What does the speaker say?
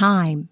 time.